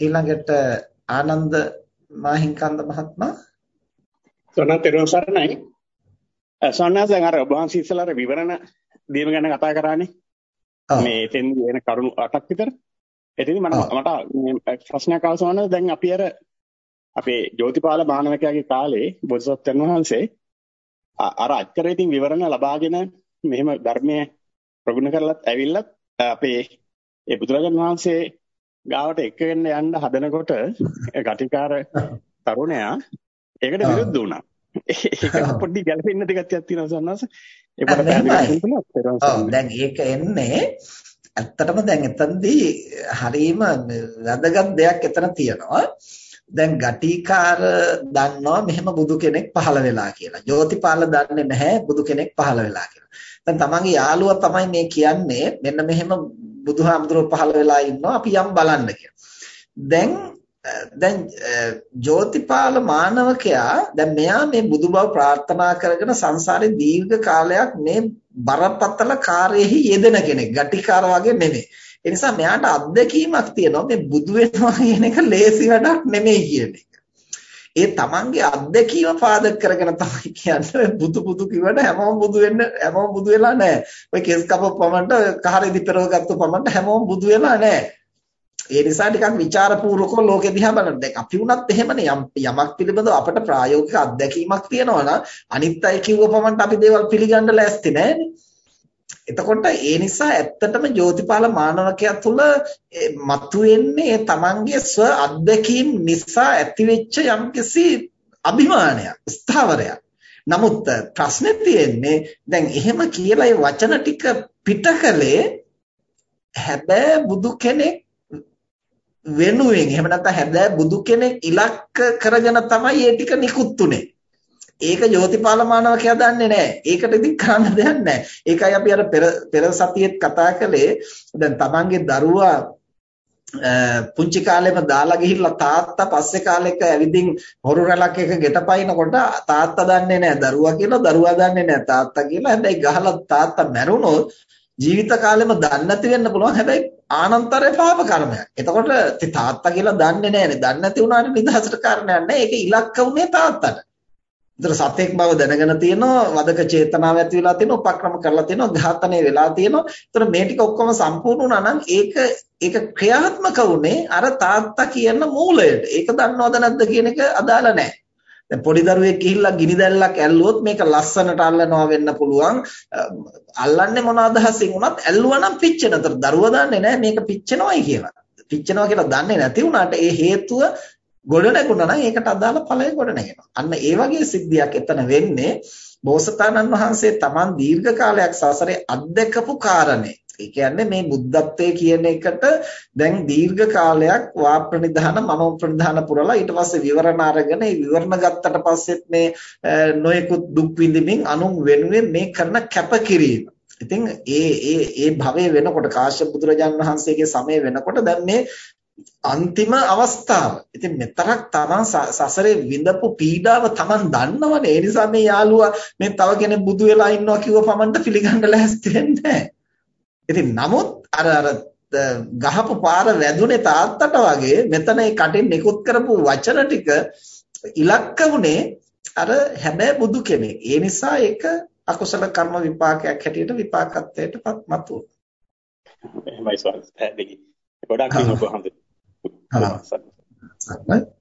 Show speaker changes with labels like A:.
A: ඊළඟට ආනන්ද මාහින්කන්ද මහත්මයා
B: සොනා තෙරුවන් සරණයි. සොන්නාස් දැන් අර ඔබ වහන්සේ ඉස්සලා අර විවරණ දීම ගැන කතා කරානේ. මේ එතෙන් වෙන කරුණු 8ක් විතර. එතෙන්දි මට මට ප්‍රශ්නයක් ආවසවන දැන් අපි අර අපේ ජෝතිපාල මානවකයාගේ කාලේ බෝධිසත්වයන් වහන්සේ අර අච්චර ඉතින් විවරණ ලබාගෙන මෙහෙම ධර්මයේ ප්‍රගුණ කරලත් ඇවිල්ලත් අපේ ඒ බුදුරජාණන් වහන්සේ ගාවට එක්කගෙන යන්න හදනකොට ගටිකාර තරුණයා ඒකට විරුද්ධ වුණා. ඒක පොඩ්ඩි ගැළපෙන්න දෙයක් තියෙනවා සන්නස.
A: ඒක පොඩ්ඩක් පැහැදිලි කරන්න ඔව් දැන් ඒක එන්නේ ඇත්තටම දැන් එතනදී හරීම වැදගත් දෙයක් එතන තියෙනවා. දැන් ගටිකාර දන්නවා මෙහෙම බුදු කෙනෙක් පහළ වෙලා කියලා. ජෝතිපාල දන්නේ නැහැ බුදු කෙනෙක් පහළ වෙලා කියලා. දැන් තමන්ගේ යාළුවා තමයි මේ කියන්නේ මෙන්න මෙහෙම බුදුහාමුදුරුවෝ පහළ වෙලා ඉන්නවා අපි යම් බලන්න කියලා. දැන් දැන් ජෝතිපාල මානවකයා දැන් මෙයා මේ බුදුබව ප්‍රාර්ථනා කරගෙන සංසාරේ දීර්ඝ කාලයක් මේ බරපතල කාර්යෙහි යෙදෙන කෙනෙක්. ගටිකාර වගේ නෙමෙයි. ඒ නිසා මෙයාට අත්දැකීමක් තියෙනවා මේ බුදු වෙනවා කියන එක ලේසි වැඩක් නෙමෙයි කියන එක. ඒ තමන්ගේ අත්දැකීම පාදක කරගෙන තමයි කියන්නේ බුදු බුදු කිව්වට හැමෝම බුදු වෙන්න හැමෝම බුදු වෙලා නැහැ. ඔය කෙස් කප පමණට කහරෙදි පෙරව ගත්ත පමණට හැමෝම බුදු වෙලා නැහැ. ඒ නිසා ටිකක් ਵਿਚාරපූර්වකව ලෝකෙ දිහා බලන්න. දැන් අපි වුණත් එහෙමනේ යමක් පිළිබඳව අපට ප්‍රායෝගික අත්දැකීමක් තියෙනවා නම් අනිත් අය කිව්ව පමණට අපි දේවල් පිළිගන්න ලෑස්ති නැහැනේ. එතකොට ඒ නිසා ඇත්තටම ජෝතිපාල මානවකයා තුළ මතුවෙන්නේ තමන්ගේ ස්ව අත්දැකීම් නිසා ඇතිවෙච්ච යම්කිසි අභිමානයක් ස්ථාවරයක්. නමුත් ප්‍රශ්නේ තියෙන්නේ දැන් එහෙම කියලා ඒ වචන ටික පිටකලේ හැබැයි බුදු කෙනෙක් වෙනුවෙන් එහෙම නැත්නම් හැබැයි බුදු කෙනෙක් ඉලක්ක කරගෙන තමයි මේ ටික නිකුත් උනේ. ඒක ජෝතිපාල මානවකයා දන්නේ නැහැ. ඒකට ඉතින් කරන්න දෙයක් නැහැ. ඒකයි අපි අර පෙර පෙර සතියේත් කතා කළේ දැන් තමන්ගේ දරුවා පුංචි කාලෙම දාලා ගිහිල්ලා තාත්තා පස්සේ කාලෙක ඇවිදින් හොරු රැලක් එක ගෙටපයින්කොට තාත්තා දන්නේ නැහැ දරුවා කියලා දරුවා දන්නේ නැහැ තාත්තා කියලා. හැබැයි ගහලා තාත්තා මැරුණොත් ජීවිත කාලෙම දන්නේ නැති වෙන්න පුළුවන්. හැබැයි ආනන්තරේ පාප කර්මයක්. එතකොට තාත්තා කියලා දන්නේ නැහැනේ. දන්නේ නැති වුණාට නිදහසට කාරණයක් නැහැ. ඒක ඉලක්ක උනේ තාත්තට. ඒතර සතෙක් බව දැනගෙන තියෙනවා වදක චේතනාව ඇති වෙලා තියෙනවා උපක්‍රම කරලා තියෙනවා ඝාතනය වෙලා තියෙනවා. ඒතර මේ ටික ඔක්කොම සම්පූර්ණ වුණා නම් ඒක ඒක ක්‍රියාත්මක වුණේ අර තාත්තා කියන මූලයට. ඒක දන්නවද නැද්ද කියන එක අදාළ නැහැ. දැන් පොඩි දරුවෙක් ගිහිල්ලා ගිනි දැල්ලක් ඇල්ලුවොත් මේක ලස්සනට අල්ලනවා වෙන්න පුළුවන්. අල්ලන්නේ මොන අදහසින් වුණත් ඇල්ලුවා නම් පිච්චෙනතර දරුවා දන්නේ නැහැ මේක පිච්චෙනවයි කියලා. පිච්චෙනවා කියලා දන්නේ නැති වුණාට ඒ හේතුව ගොඩ නැගුණා නම් ඒකට අදාළ ඵලය ගොඩ නැගෙනවා. අන්න ඒ වගේ සිද්ධියක් එතන වෙන්නේ බෝසතාණන් වහන්සේ Taman දීර්ඝ කාලයක් සසරේ අත්දකපු කාරණේ. ඒ කියන්නේ මේ බුද්ධත්වයේ කියන එකට දැන් දීර්ඝ කාලයක් වා ප්‍රනිධාන මනෝ ප්‍රනිධාන පුරලා ඊට පස්සේ විවරණ අරගෙන ඒ විවරණ ගත්තට පස්සෙත් මේ නොයෙකුත් දුක් විඳින්මින් අනුන් වෙනුවෙන් මේ කරන කැපකිරීම. ඉතින් ඒ ඒ ඒ භවයේ වෙනකොට කාශ්‍යප බුදුරජාන් වහන්සේගේ සමය වෙනකොට දැන් මේ අන්තිම අවස්ථාව. ඉතින් මෙතරක් තමන් සසරේ විඳපු පීඩාව තමන් දන්නවනේ. ඒ නිසා මේ යාළුවා මේ තව කෙනෙක් බුදු වෙලා ඉන්නවා කිව්ව පමණට පිළිගන්න ලෑස්ති වෙන්නේ ඉතින් නමුත් අර අර ගහපු පාර වැදුනේ තාත්තට වගේ මෙතන ඒ කටින් නිකුත් කරපු වචන ටික ඉලක්ක වුණේ අර හැබැයි බුදු කෙනෙක්. ඒ නිසා ඒක අකුසල කර්ම විපාකයක් හැටියට විපාකත්වයටපත් මතුවුණා.
B: එහෙමයි ස්වාමීන් වහන්සේ. ගොඩක් දිනු කොහොමද?
A: හලෝ.